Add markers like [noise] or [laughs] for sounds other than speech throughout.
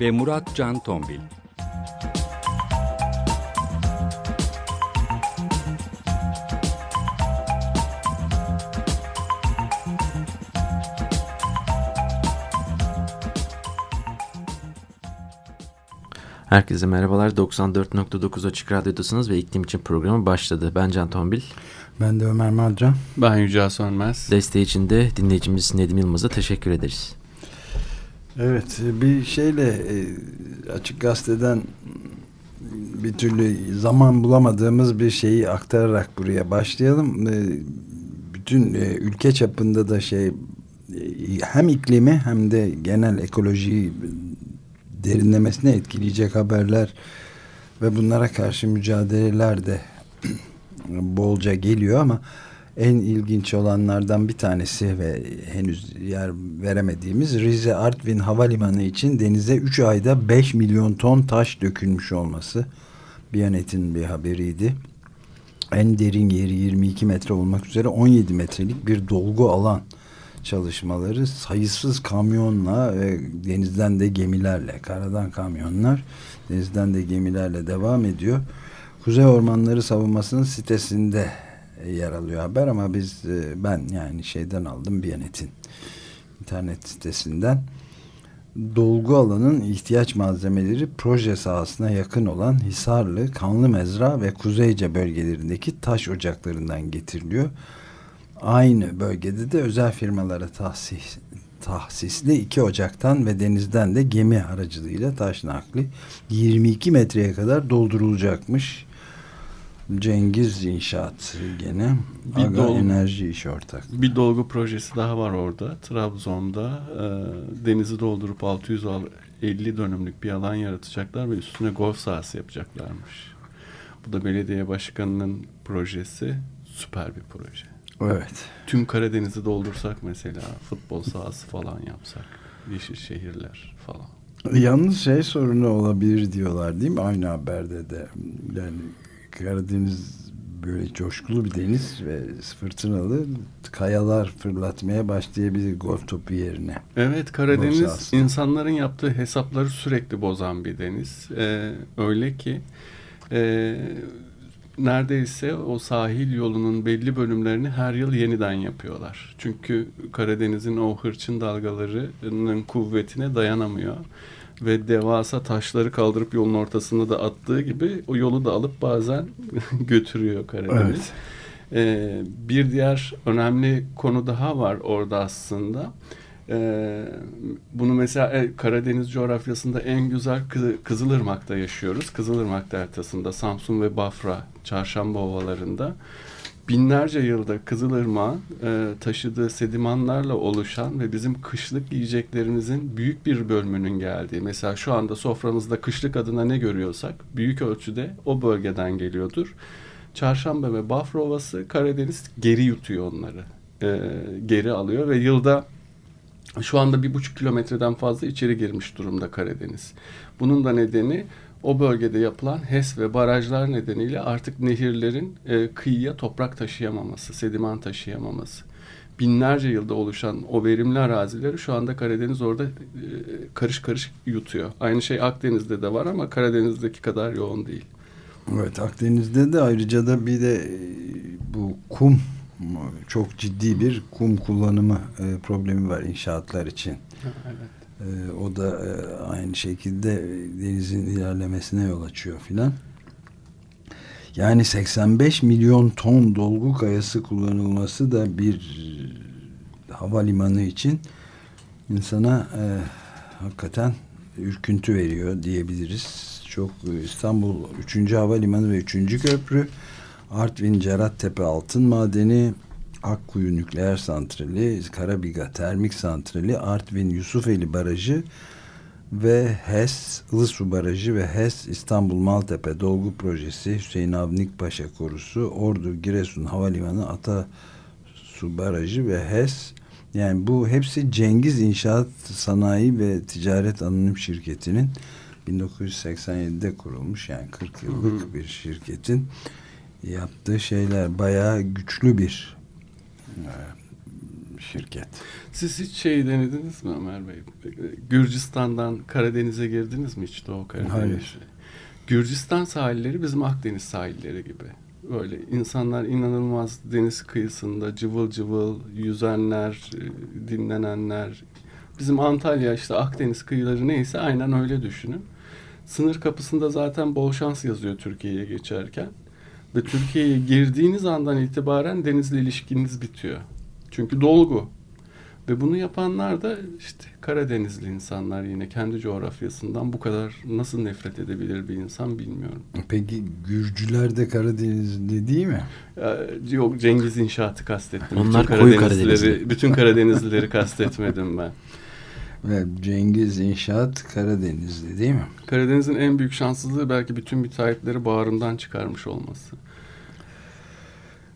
ve Murat Can Tombil. Herkese merhabalar. 94.9 Açık Radyo'dasınız ve iklim için programı başladı. Ben Can Tombil. Ben de Ömer Madra. Ben Yücel Sönmez. Desteği için de dinleyicimiz Nedim Yılmaz'a teşekkür ederiz. Evet bir şeyle e, Açık Gazete'den bir türlü zaman bulamadığımız bir şeyi aktararak buraya başlayalım. E, bütün e, ülke çapında da şey hem iklimi hem de genel ekolojiyi derinlemesine etkileyecek haberler ve bunlara karşı mücadeleler de [clears throat] bolca geliyor ama en ilginç olanlardan bir tanesi ve henüz yer veremediğimiz Rize Artvin Havalimanı için denize 3 ayda 5 milyon ton taş dökülmüş olması. Biyanet'in bir haberiydi. En derin yeri 22 metre olmak üzere 17 metrelik bir dolgu alan çalışmaları sayısız kamyonla ve denizden de gemilerle, karadan kamyonlar, denizden de gemilerle devam ediyor. Kuzey Ormanları Savunması'nın sitesinde yer alıyor haber ama biz e, ben yani şeyden aldım Biyanet'in internet sitesinden dolgu alanın ihtiyaç malzemeleri proje sahasına yakın olan Hisarlı, Kanlı Mezra ve Kuzeyce bölgelerindeki taş ocaklarından getiriliyor. Aynı bölgede de özel firmalara tahsis, tahsisli iki ocaktan ve denizden de gemi aracılığıyla taş nakli 22 metreye kadar doldurulacakmış. Cengiz İnşaat gene bir Aga dolgu, Enerji iş ortak. Bir dolgu projesi daha var orada. Trabzon'da e, denizi doldurup 650 dönümlük bir alan yaratacaklar ve üstüne golf sahası yapacaklarmış. Bu da belediye başkanının projesi. Süper bir proje. Evet. Tüm Karadeniz'i doldursak mesela futbol sahası falan yapsak. Yeşil şehirler falan. Yalnız şey sorunu olabilir diyorlar değil mi? Aynı haberde de. Yani Karadeniz böyle coşkulu bir deniz ve fırtınalı kayalar fırlatmaya başlayabilir golf topu yerine. Evet Karadeniz insanların yaptığı hesapları sürekli bozan bir deniz. Ee, öyle ki e, neredeyse o sahil yolunun belli bölümlerini her yıl yeniden yapıyorlar. Çünkü Karadeniz'in o hırçın dalgalarının kuvvetine dayanamıyor ve devasa taşları kaldırıp yolun ortasında da attığı gibi o yolu da alıp bazen [laughs] götürüyor Karadeniz. Evet. Ee, bir diğer önemli konu daha var orada aslında. Ee, bunu mesela e, Karadeniz coğrafyasında en güzel Kızılırmak'ta yaşıyoruz. Kızılırmak deltasında Samsun ve Bafra çarşamba ovalarında binlerce yılda Kızılırmak'ın e, taşıdığı sedimanlarla oluşan ve bizim kışlık yiyeceklerimizin büyük bir bölümünün geldiği. Mesela şu anda soframızda kışlık adına ne görüyorsak büyük ölçüde o bölgeden geliyordur. Çarşamba ve Bafra Ovası Karadeniz geri yutuyor onları. E, geri alıyor ve yılda şu anda bir buçuk kilometreden fazla içeri girmiş durumda Karadeniz. Bunun da nedeni o bölgede yapılan HES ve barajlar nedeniyle artık nehirlerin e, kıyıya toprak taşıyamaması, sediman taşıyamaması. Binlerce yılda oluşan o verimli arazileri şu anda Karadeniz orada e, karış karış yutuyor. Aynı şey Akdeniz'de de var ama Karadeniz'deki kadar yoğun değil. Evet Akdeniz'de de ayrıca da bir de e, bu kum çok ciddi bir kum kullanımı e, problemi var inşaatlar için. Evet. E, o da e, aynı şekilde denizin ilerlemesine yol açıyor filan. Yani 85 milyon ton dolgu kayası kullanılması da bir havalimanı için insana e, hakikaten ürküntü veriyor diyebiliriz. Çok e, İstanbul 3. Havalimanı ve 3. Köprü Artvin Cerattepe Altın Madeni Akkuyu Nükleer Santrali, Karabiga Termik Santrali, Artvin Yusufeli Barajı ve HES Ilısu Barajı ve HES İstanbul Maltepe Dolgu Projesi Hüseyin Avnik Paşa Korusu Ordu Giresun Havalimanı Ata Su Barajı ve HES yani bu hepsi Cengiz İnşaat Sanayi ve Ticaret Anonim Şirketi'nin 1987'de kurulmuş yani 40 yıllık bir şirketin yaptığı şeyler. Bayağı güçlü bir şirket. Siz hiç şey denediniz mi Ömer Bey? Gürcistan'dan Karadeniz'e girdiniz mi hiç Doğu Karadeniz? Hayır. Gürcistan sahilleri bizim Akdeniz sahilleri gibi. Böyle insanlar inanılmaz deniz kıyısında cıvıl cıvıl yüzenler, e, dinlenenler. Bizim Antalya işte Akdeniz kıyıları neyse aynen öyle düşünün. Sınır kapısında zaten bol şans yazıyor Türkiye'ye geçerken. Ve Türkiye'ye girdiğiniz andan itibaren denizle ilişkiniz bitiyor. Çünkü dolgu. Ve bunu yapanlar da işte Karadenizli insanlar yine kendi coğrafyasından bu kadar nasıl nefret edebilir bir insan bilmiyorum. Peki Gürcüler de Karadenizli değil mi? Ya, yok Cengiz İnşaat'ı kastettim. Onlar bütün koyu Karadenizlileri, Karadenizli. bütün Karadenizlileri kastetmedim ben. [laughs] Ve Cengiz İnşaat Karadenizli değil mi? Karadeniz'in en büyük şanssızlığı belki bütün müteahhitleri bağrından çıkarmış olması.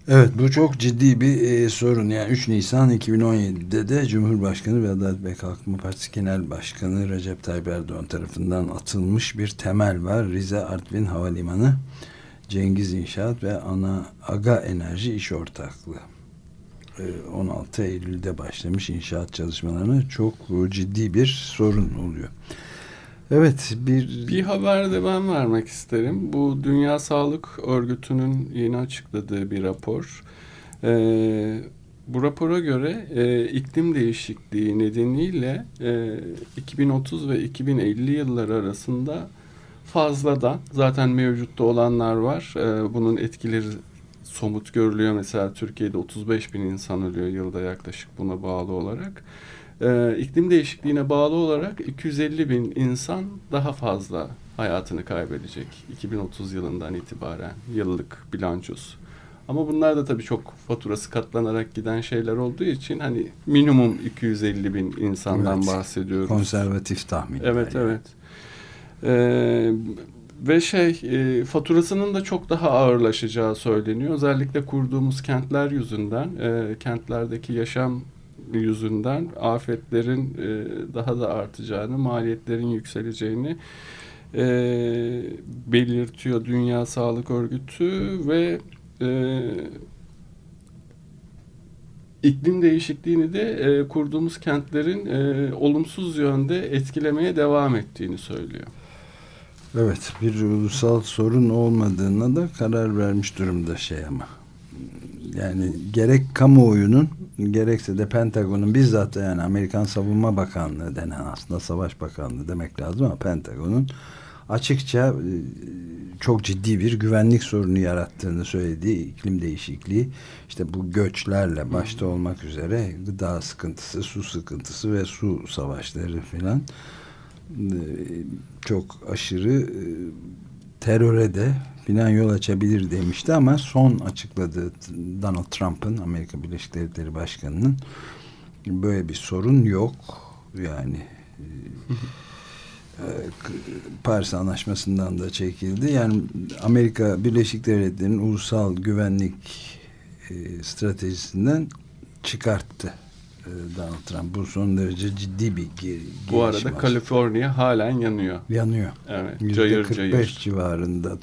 Evet bu çok ciddi bir e, sorun. Yani 3 Nisan 2017'de de Cumhurbaşkanı ve Adalet ve Kalkınma Partisi Genel Başkanı Recep Tayyip Erdoğan tarafından atılmış bir temel var. Rize Artvin Havalimanı Cengiz İnşaat ve Ana Aga Enerji İş Ortaklığı. E, 16 Eylül'de başlamış inşaat çalışmalarına çok e, ciddi bir sorun oluyor. Evet bir, Bir haber de ben vermek isterim. Bu Dünya Sağlık Örgütü'nün yeni açıkladığı bir rapor. Ee, bu rapora göre e, iklim değişikliği nedeniyle e, 2030 ve 2050 yılları arasında fazladan zaten mevcutta olanlar var. E, bunun etkileri somut görülüyor. Mesela Türkiye'de 35 bin insan ölüyor yılda yaklaşık buna bağlı olarak. Ee, iklim değişikliğine bağlı olarak 250 bin insan daha fazla hayatını kaybedecek 2030 yılından itibaren yıllık bilançosu. Ama bunlar da tabii çok faturası katlanarak giden şeyler olduğu için hani minimum 250 bin insandan Evet. bahsediyoruz. konservatif tahmin. Evet evet. Ee, ve şey e, faturasının da çok daha ağırlaşacağı söyleniyor. Özellikle kurduğumuz kentler yüzünden, e, kentlerdeki yaşam yüzünden afetlerin e, daha da artacağını, maliyetlerin yükseleceğini e, belirtiyor Dünya Sağlık Örgütü ve e, iklim değişikliğini de e, kurduğumuz kentlerin e, olumsuz yönde etkilemeye devam ettiğini söylüyor. Evet bir ulusal sorun olmadığına da karar vermiş durumda şey ama. Yani gerek kamuoyunun gerekse de Pentagon'un bizzat yani Amerikan Savunma Bakanlığı denen aslında Savaş Bakanlığı demek lazım ama Pentagon'un açıkça e, çok ciddi bir güvenlik sorunu yarattığını söylediği iklim değişikliği işte bu göçlerle başta olmak üzere gıda sıkıntısı, su sıkıntısı ve su savaşları filan çok aşırı e, teröre de filan yol açabilir demişti ama son açıkladığı Donald Trump'ın Amerika Birleşik Devletleri Başkanı'nın böyle bir sorun yok yani e, [laughs] Paris Anlaşması'ndan da çekildi. Yani Amerika Birleşik Devletleri'nin ulusal güvenlik e, stratejisinden çıkarttı e, Donald Trump. Bu son derece ciddi bir geri, Bu arada gelişme. Kaliforniya halen yanıyor. yanıyor. Evet, Yüzde cayır 45 cayır. civarında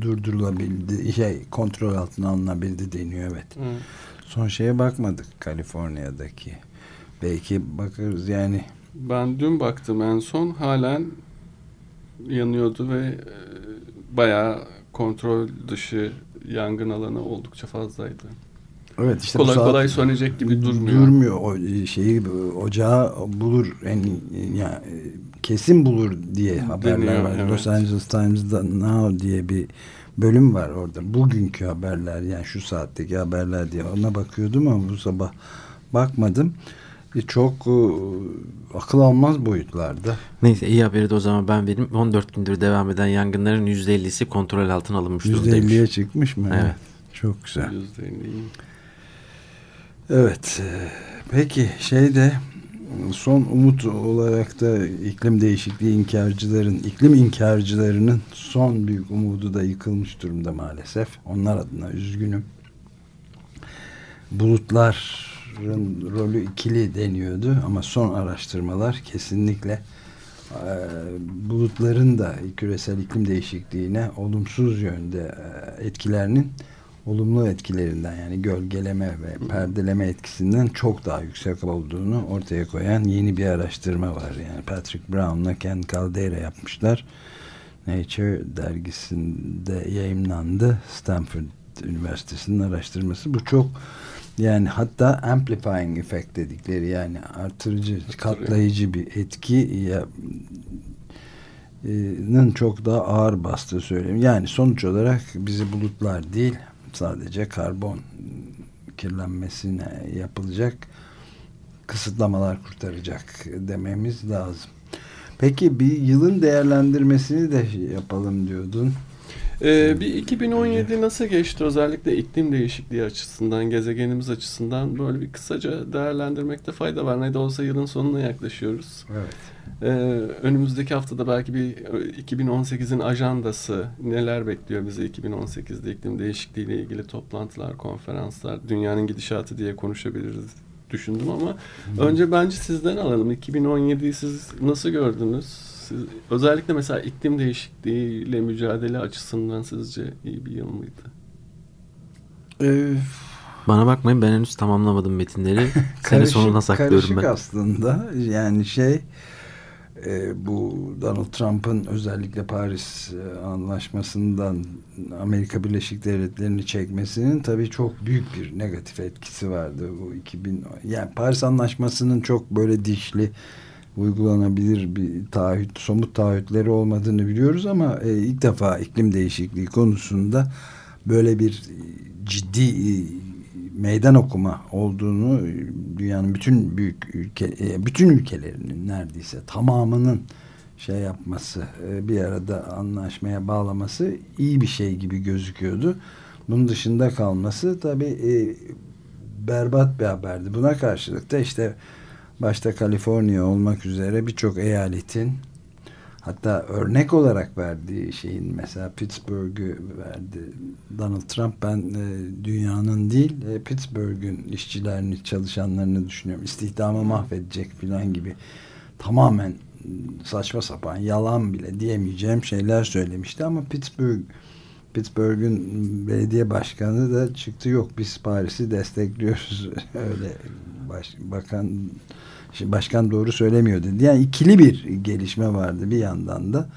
durdurulabildi, şey kontrol altına alınabildi deniyor evet. Hı. Son şeye bakmadık Kaliforniya'daki. Belki bakarız yani. Ben dün baktım en son halen yanıyordu ve e, bayağı kontrol dışı yangın alanı oldukça fazlaydı. Evet işte kolay saat- kolay sönecek gibi durmuyor. Durmuyor. O şeyi ocağı bulur en yani kesin bulur diye haberler Deniyor, var. evet. Los Angeles Times'da Now diye bir bölüm var orada. Bugünkü haberler yani şu saatteki haberler diye ona bakıyordum ama bu sabah bakmadım. E, Çok e, akıl almaz boyutlarda. Neyse iyi haberi de o zaman ben vereyim. 14 gündür devam eden yangınların %50'si kontrol altına alınmış durumdaymış. %50'ye çıkmış mı? Evet. Çok güzel. Yüzde elli. Evet. e, Peki şeyde son umut olarak da iklim değişikliği inkarcıların, iklim inkarcılarının son büyük umudu da yıkılmış durumda maalesef. Onlar adına üzgünüm. Bulutların rolü ikili deniyordu ama son araştırmalar kesinlikle e, bulutların da küresel iklim değişikliğine olumsuz yönde e, etkilerinin olumlu etkilerinden yani gölgeleme ve perdeleme etkisinden çok daha yüksek olduğunu ortaya koyan yeni bir araştırma var. Yani Patrick Brown'la Ken Caldera yapmışlar. Nature dergisinde yayınlandı. Stanford Üniversitesi'nin araştırması. Bu çok yani hatta amplifying effect dedikleri yani artırıcı, katlayıcı bir etki ya, çok daha ağır bastığı söyleyeyim. Yani sonuç olarak bizi bulutlar değil sadece karbon kirlenmesine yapılacak kısıtlamalar kurtaracak dememiz lazım. Peki bir yılın değerlendirmesini de yapalım diyordun. Ee, bir 2017 nasıl geçti özellikle iklim değişikliği açısından, gezegenimiz açısından böyle bir kısaca değerlendirmekte fayda var. Ne de olsa yılın sonuna yaklaşıyoruz. Evet. Ee, önümüzdeki haftada belki bir 2018'in ajandası neler bekliyor bizi 2018'de iklim değişikliği ile ilgili toplantılar, konferanslar, dünyanın gidişatı diye konuşabiliriz düşündüm ama Hı. önce bence sizden alalım. 2017'yi siz nasıl gördünüz? Siz, özellikle mesela iklim değişikliği ile mücadele açısından sizce iyi bir yıl mıydı? Ee, Bana bakmayın ben henüz tamamlamadım metinleri. [laughs] Seni sonuna saklıyorum karışık ben. aslında. Yani şey e, bu Donald Trump'ın özellikle Paris e, Anlaşması'ndan Amerika Birleşik Devletleri'ni çekmesinin tabii çok büyük bir negatif etkisi vardı. Bu 2000 yani Paris Anlaşması'nın çok böyle dişli uygulanabilir bir taahhüt, somut taahhütleri olmadığını biliyoruz ama e, ilk defa iklim değişikliği konusunda böyle bir ciddi e, meydan okuma olduğunu dünyanın bütün büyük ülke e, bütün ülkelerinin neredeyse tamamının şey yapması e, bir arada anlaşmaya bağlaması iyi bir şey gibi gözüküyordu. Bunun dışında kalması tabi e, berbat bir haberdi. Buna karşılık da işte başta Kaliforniya olmak üzere birçok eyaletin Hatta örnek olarak verdiği şeyin mesela Pittsburgh'ü verdi Donald Trump. Ben e, dünyanın değil e, Pittsburgh'ün işçilerini çalışanlarını düşünüyorum. İstihdamı mahvedecek filan gibi tamamen saçma sapan yalan bile diyemeyeceğim şeyler söylemişti. Ama Pittsburgh Pittsburgh'ün belediye başkanı da çıktı yok biz Paris'i destekliyoruz. [laughs] Öyle baş, bakan Şimdi başkan doğru söylemiyor dedi. Yani ikili bir gelişme vardı bir yandan da.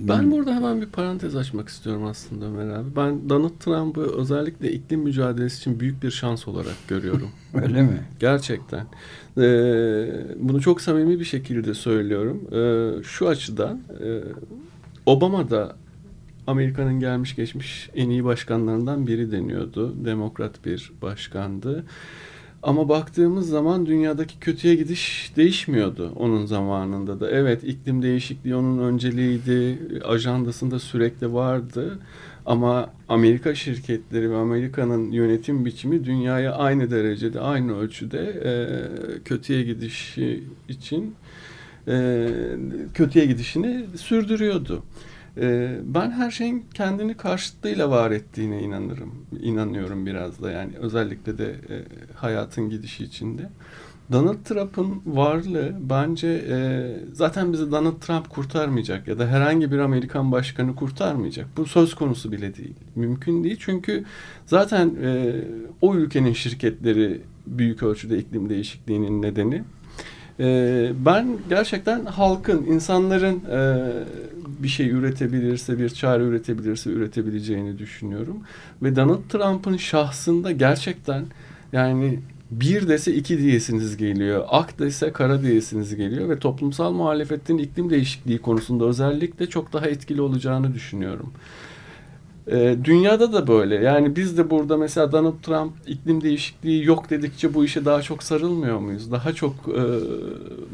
Ben burada hemen bir parantez açmak istiyorum aslında Ömer abi. Ben Donald Trump'ı özellikle iklim mücadelesi için büyük bir şans olarak görüyorum. [laughs] Öyle mi? Gerçekten. Ee, bunu çok samimi bir şekilde söylüyorum. Ee, şu açıdan e, Obama da Amerika'nın gelmiş geçmiş en iyi başkanlarından biri deniyordu. Demokrat bir başkandı. Ama baktığımız zaman dünyadaki kötüye gidiş değişmiyordu onun zamanında da. Evet iklim değişikliği onun önceliğiydi, ajandasında sürekli vardı. Ama Amerika şirketleri ve Amerika'nın yönetim biçimi dünyaya aynı derecede, aynı ölçüde e, kötüye gidişi için e, kötüye gidişini sürdürüyordu. Ee, ben her şeyin kendini karşıtlığıyla var ettiğine inanırım. İnanıyorum biraz da yani özellikle de e, hayatın gidişi içinde. Donald Trump'ın varlığı bence e, zaten bizi Donald Trump kurtarmayacak ya da herhangi bir Amerikan başkanı kurtarmayacak. Bu söz konusu bile değil. Mümkün değil çünkü zaten e, o ülkenin şirketleri büyük ölçüde iklim değişikliğinin nedeni. E, ben gerçekten halkın, insanların e, bir şey üretebilirse, bir çare üretebilirse üretebileceğini düşünüyorum. Ve Donald Trump'ın şahsında gerçekten yani bir dese iki diyesiniz geliyor. Ak dese kara diyesiniz geliyor ve toplumsal muhalefetin iklim değişikliği konusunda özellikle çok daha etkili olacağını düşünüyorum. Ee, dünyada da böyle. Yani biz de burada mesela Donald Trump iklim değişikliği yok dedikçe bu işe daha çok sarılmıyor muyuz? Daha çok e,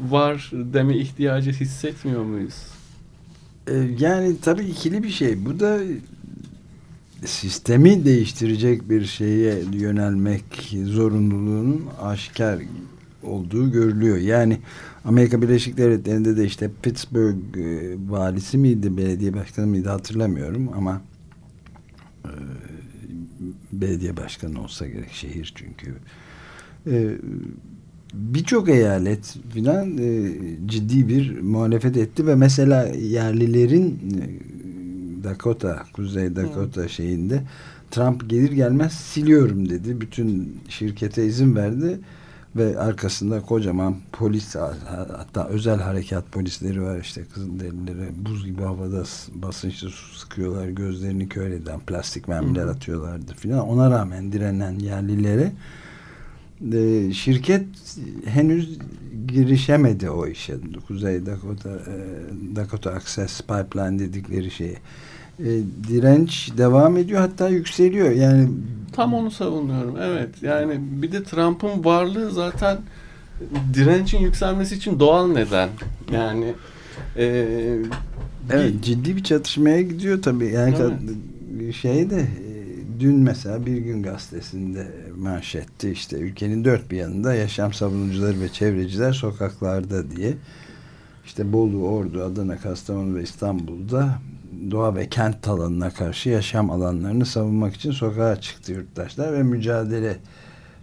var deme ihtiyacı hissetmiyor muyuz? Ee, yani tabii ikili bir şey. Bu da sistemi değiştirecek bir şeye yönelmek zorunluluğunun aşikar olduğu görülüyor. Yani Amerika Birleşik Devletleri'nde de işte Pittsburgh e, valisi miydi, belediye başkanı mıydı hatırlamıyorum ama e, belediye başkanı olsa gerek şehir çünkü e, birçok eyalet filan e, ciddi bir muhalefet etti ve mesela yerlilerin e, Dakota, Kuzey Dakota Hı. şeyinde Trump gelir gelmez siliyorum dedi. Bütün şirkete izin verdi ve arkasında kocaman polis hatta özel harekat polisleri var. İşte Kızılderililere buz gibi havada basınçlı su sıkıyorlar gözlerini kör eden plastik mermiler atıyorlardı filan. Ona rağmen direnen yerlilere e, şirket henüz girişemedi o işe. Kuzey Dakota e, Dakota Access Pipeline dedikleri şeye e, direnç devam ediyor hatta yükseliyor. Yani tam onu savunuyorum evet. Yani bir de Trump'ın varlığı zaten direncin yükselmesi için doğal neden. Yani e, evet bir, ciddi bir çatışmaya gidiyor tabii. Yani evet. şey de dün mesela Bir Gün Gazetesi'nde manşetti işte ülkenin dört bir yanında yaşam savunucuları ve çevreciler sokaklarda diye. İşte Bolu, Ordu, Adana, Kastamonu ve İstanbul'da doğa ve kent alanına karşı yaşam alanlarını savunmak için sokağa çıktı yurttaşlar ve mücadele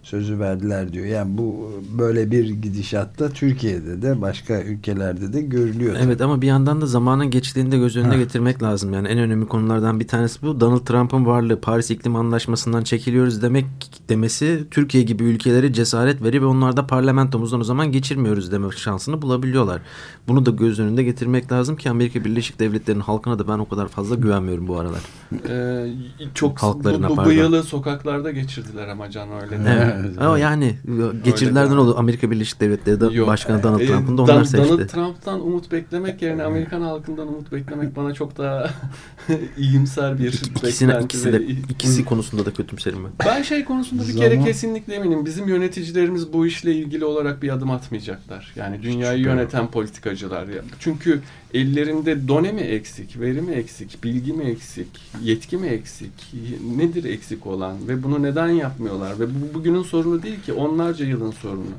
sözü verdiler diyor. Yani bu böyle bir gidişatta Türkiye'de de başka ülkelerde de görülüyor. Evet ama bir yandan da zamanın geçtiğini de göz önüne ha. getirmek lazım. Yani en önemli konulardan bir tanesi bu. Donald Trump'ın varlığı Paris İklim Anlaşması'ndan çekiliyoruz demek demesi Türkiye gibi ülkeleri cesaret verir ve onlarda parlamentomuzdan o zaman geçirmiyoruz demek şansını bulabiliyorlar. Bunu da göz önünde getirmek lazım ki Amerika Birleşik Devletleri'nin halkına da ben o kadar fazla güvenmiyorum bu aralar. Ee, çok Halklarına, bu, bu, bu yılı sokaklarda geçirdiler ama Can öyle. Evet. Ama yani geçirdilerden oldu. Amerika Birleşik Devletleri de Yok. Başkanı Donald e, Trump'ın da onlar seçti. Donald Trump'tan umut beklemek yerine Amerikan halkından umut beklemek bana çok daha [laughs] iyimser bir İkisine, beklenti. ikisi, de, ikisi konusunda da kötümserim ben. Ben şey konusunda bir kere kesinlikle eminim. Bizim yöneticilerimiz bu işle ilgili olarak bir adım atmayacaklar. Yani dünyayı yöneten politikacılar. Çünkü ellerinde done mi eksik, veri mi eksik, bilgi mi eksik, yetki mi eksik, nedir eksik olan ve bunu neden yapmıyorlar ve bu bugünün sorunu değil ki onlarca yılın sorunu.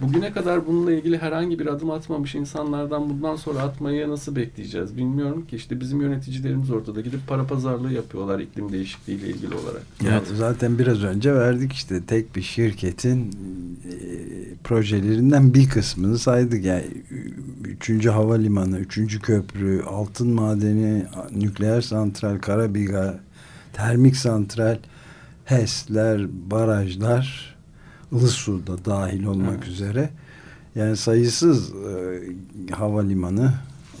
Bugüne kadar bununla ilgili herhangi bir adım atmamış insanlardan bundan sonra atmayı nasıl bekleyeceğiz bilmiyorum ki işte bizim yöneticilerimiz ortada gidip para pazarlığı yapıyorlar iklim değişikliği ile ilgili olarak. Evet. Zaten biraz önce verdik işte tek bir şirketin e, projelerinden bir kısmını saydık yani üçüncü havalimanı, üçüncü köprü, altın madeni, nükleer santral, Karabiga, termik santral, HES'ler, barajlar, Ilısu da dahil olmak evet. üzere yani sayısız e, havalimanı,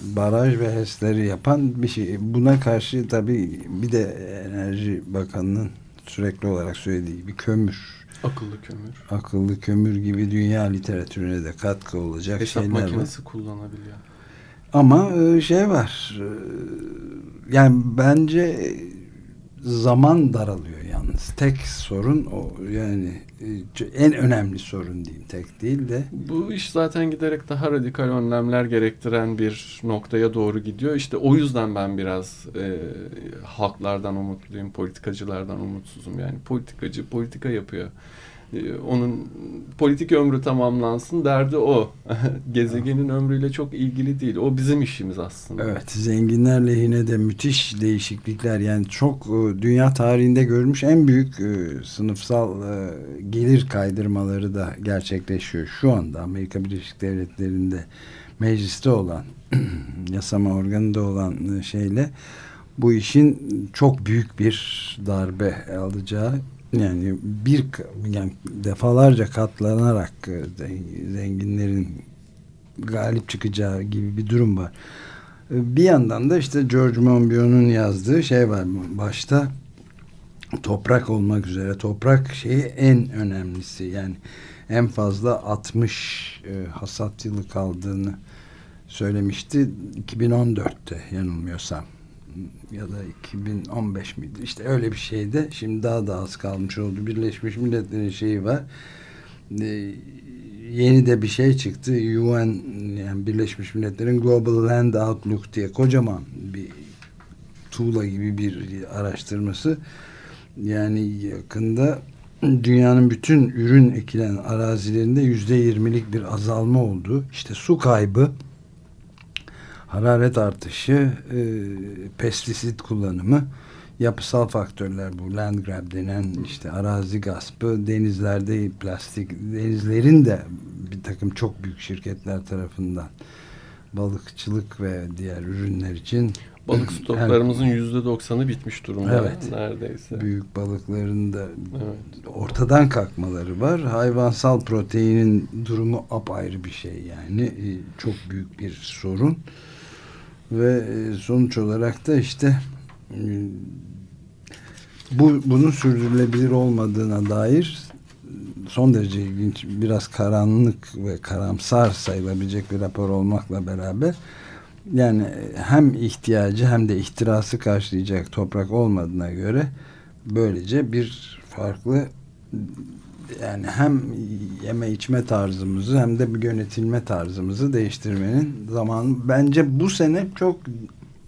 baraj ve HES'leri yapan bir şey. Buna karşı tabii bir de Enerji Bakanı'nın sürekli olarak söylediği bir kömür. Akıllı kömür. Akıllı kömür gibi dünya literatürüne de katkı olacak Hesap şeyler makinesi var. kullanabiliyor. Ama e, şey var. E, yani bence zaman daralıyor yalnız. Tek sorun o yani e, en önemli sorun diyeyim tek değil de. Bu iş zaten giderek daha radikal önlemler gerektiren bir noktaya doğru gidiyor. İşte o yüzden ben biraz e, halklardan umutluyum, politikacılardan umutsuzum. Yani politikacı politika yapıyor. Ee, onun politik ömrü tamamlansın derdi o. [laughs] Gezegenin ömrüyle çok ilgili değil. O bizim işimiz aslında. Evet, zenginler lehine de müthiş değişiklikler yani çok e, dünya tarihinde görmüş en büyük e, sınıfsal e, gelir kaydırmaları da gerçekleşiyor. Şu anda Amerika Birleşik Devletleri'nde mecliste olan [clears throat] yasama organında olan şeyle bu işin çok büyük bir darbe alacağı yani bir yani defalarca katlanarak e, zenginlerin galip çıkacağı gibi bir durum var. E, bir yandan da işte George Monbiot'un yazdığı şey var başta. Toprak olmak üzere toprak şeyi en önemlisi. Yani en fazla 60 e, hasat yılı kaldığını söylemişti. 2014'te yanılmıyorsam ya da 2015 miydi? İşte öyle bir şeydi. Şimdi daha da az kalmış oldu. Birleşmiş Milletler'in şeyi var. Ee, yeni de bir şey çıktı. UN yani Birleşmiş Milletler'in Global Land Outlook diye kocaman bir tuğla gibi bir araştırması. Yani yakında dünyanın bütün ürün ekilen arazilerinde yüzde yirmilik bir azalma oldu. İşte su kaybı, hararet artışı, e, pestisit kullanımı, yapısal faktörler bu land grab denen işte arazi gaspı, denizlerde plastik, denizlerin de bir takım çok büyük şirketler tarafından balıkçılık ve diğer ürünler için balık stoklarımızın yüzde doksanı bitmiş durumda evet, neredeyse. Büyük balıkların da evet. ortadan kalkmaları var. Hayvansal proteinin durumu apayrı bir şey yani. E, çok büyük bir sorun. Ve e, sonuç olarak da işte e, bu bunun sürdürülebilir olmadığına dair son derece ilginç, biraz karanlık ve karamsar sayılabilecek bir rapor olmakla beraber yani hem ihtiyacı hem de ihtirası karşılayacak toprak olmadığına göre böylece bir farklı yani hem yeme içme tarzımızı hem de bir yönetilme tarzımızı değiştirmenin zamanı bence bu sene çok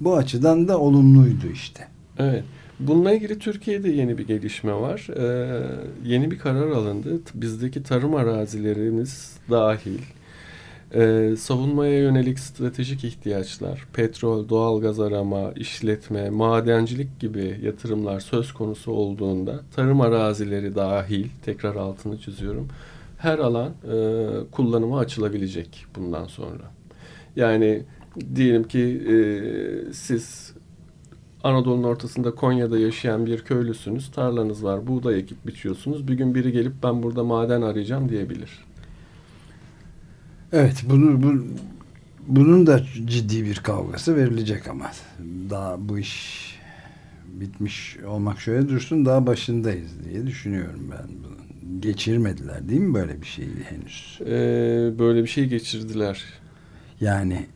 bu açıdan da olumluydu işte. Evet. Bununla ilgili Türkiye'de yeni bir gelişme var. Ee, yeni bir karar alındı. Bizdeki tarım arazilerimiz dahil ee, savunmaya yönelik stratejik ihtiyaçlar, petrol, doğalgaz arama, işletme, madencilik gibi yatırımlar söz konusu olduğunda tarım arazileri dahil, tekrar altını çiziyorum, her alan e, kullanıma açılabilecek bundan sonra. Yani diyelim ki e, siz Anadolu'nun ortasında Konya'da yaşayan bir köylüsünüz, tarlanız var, buğday ekip biçiyorsunuz. Bir gün biri gelip ben burada maden arayacağım diyebilir. Evet bunu bu, bunun da ciddi bir kavgası verilecek ama daha bu iş bitmiş olmak şöyle dursun daha başındayız diye düşünüyorum ben bunu. Geçirmediler değil mi böyle bir şeyi henüz? Ee, böyle bir şey geçirdiler. Yani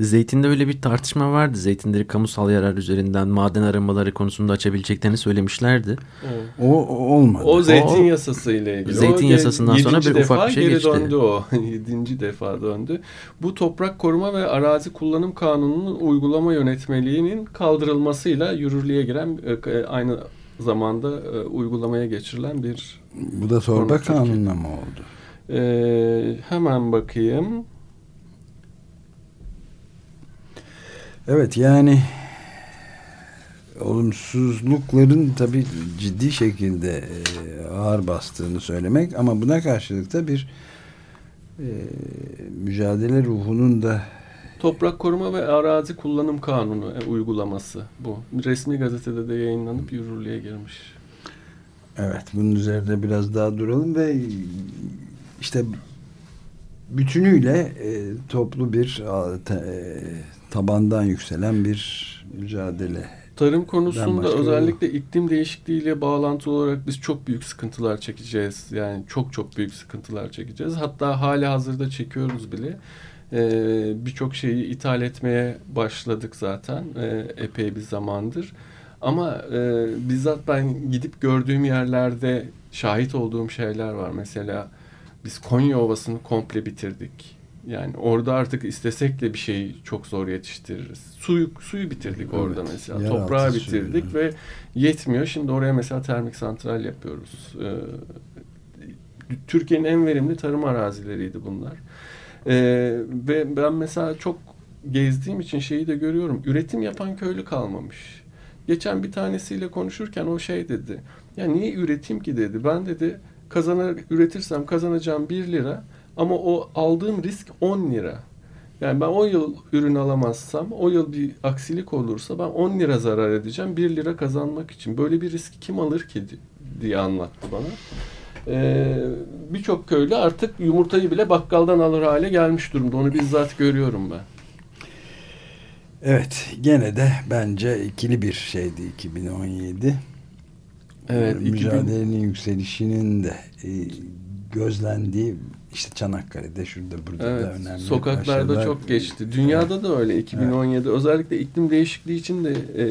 Zeytin'de öyle bir tartışma vardı. Zeytinleri kamusal yarar üzerinden maden aramaları konusunda açabileceklerini söylemişlerdi. Evet. O, o olmadı. O zeytin o, yasası ile ilgili. Zeytin o, yasasından sonra bir ufak bir şey geri geçti. döndü o. [laughs] Yedinci defa döndü. Bu toprak koruma ve arazi kullanım kanununun uygulama yönetmeliğinin kaldırılmasıyla yürürlüğe giren e, aynı zamanda e, uygulamaya geçirilen bir Bu da torba kanununa mı oldu? Ee, hemen bakayım. Evet yani olumsuzlukların tabi ciddi şekilde e, ağır bastığını söylemek ama buna karşılık da bir e, mücadele ruhunun da Toprak Koruma ve Arazi Kullanım Kanunu e, uygulaması bu. Resmi gazetede de yayınlanıp yürürlüğe girmiş. Evet bunun üzerinde biraz daha duralım ve işte bütünüyle e, toplu bir e, tabandan yükselen bir mücadele. Tarım konusunda özellikle yok. iklim değişikliğiyle bağlantılı olarak biz çok büyük sıkıntılar çekeceğiz. Yani çok çok büyük sıkıntılar çekeceğiz. Hatta hali hazırda çekiyoruz bile. Ee, Birçok şeyi ithal etmeye başladık zaten ee, epey bir zamandır. Ama e, bizzat ben gidip gördüğüm yerlerde şahit olduğum şeyler var. Mesela biz Konya Ovası'nı komple bitirdik yani orada artık istesek de bir şeyi çok zor yetiştiririz. Suyu suyu bitirdik evet, orada mesela. Toprağı bitirdik suyu. ve yetmiyor. Şimdi oraya mesela termik santral yapıyoruz. Ee, Türkiye'nin en verimli tarım arazileriydi bunlar. Ee, ve ben mesela çok gezdiğim için şeyi de görüyorum. Üretim yapan köylü kalmamış. Geçen bir tanesiyle konuşurken o şey dedi. Ya niye üreteyim ki dedi. Ben dedi kazanır üretirsem kazanacağım 1 lira ama o aldığım risk 10 lira. Yani ben o yıl ürün alamazsam, o yıl bir aksilik olursa ben 10 lira zarar edeceğim 1 lira kazanmak için. Böyle bir risk kim alır ki diye anlattı bana. Ee, Birçok köylü artık yumurtayı bile bakkaldan alır hale gelmiş durumda. Onu bizzat görüyorum ben. Evet, gene de bence ikili bir şeydi 2017. Evet, mücadelenin 2000... yükselişinin de e, gözlendiği işte Çanakkale'de şurada burada evet, da önemli. Sokaklarda başarılar. çok geçti. Dünyada evet. da öyle 2017. Evet. Özellikle iklim değişikliği için de e,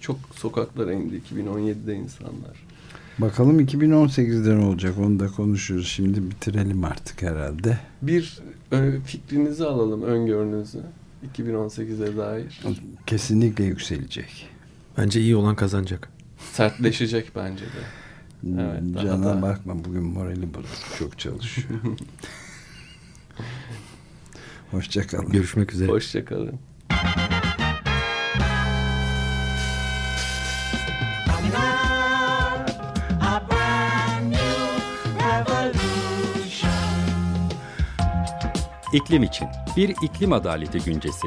çok sokaklara indi 2017'de insanlar. Bakalım 2018'de ne olacak onu da konuşuruz. Şimdi bitirelim artık herhalde. Bir e, fikrinizi alalım, öngörünüzü 2018'e dair. Kesinlikle yükselecek. Bence iyi olan kazanacak. Sertleşecek bence de. Evet, Cana da... bakma bugün morali bozuk. Çok çalışıyor. [laughs] Hoşçakalın. Görüşmek üzere. Hoşçakalın. İklim için bir iklim adaleti güncesi.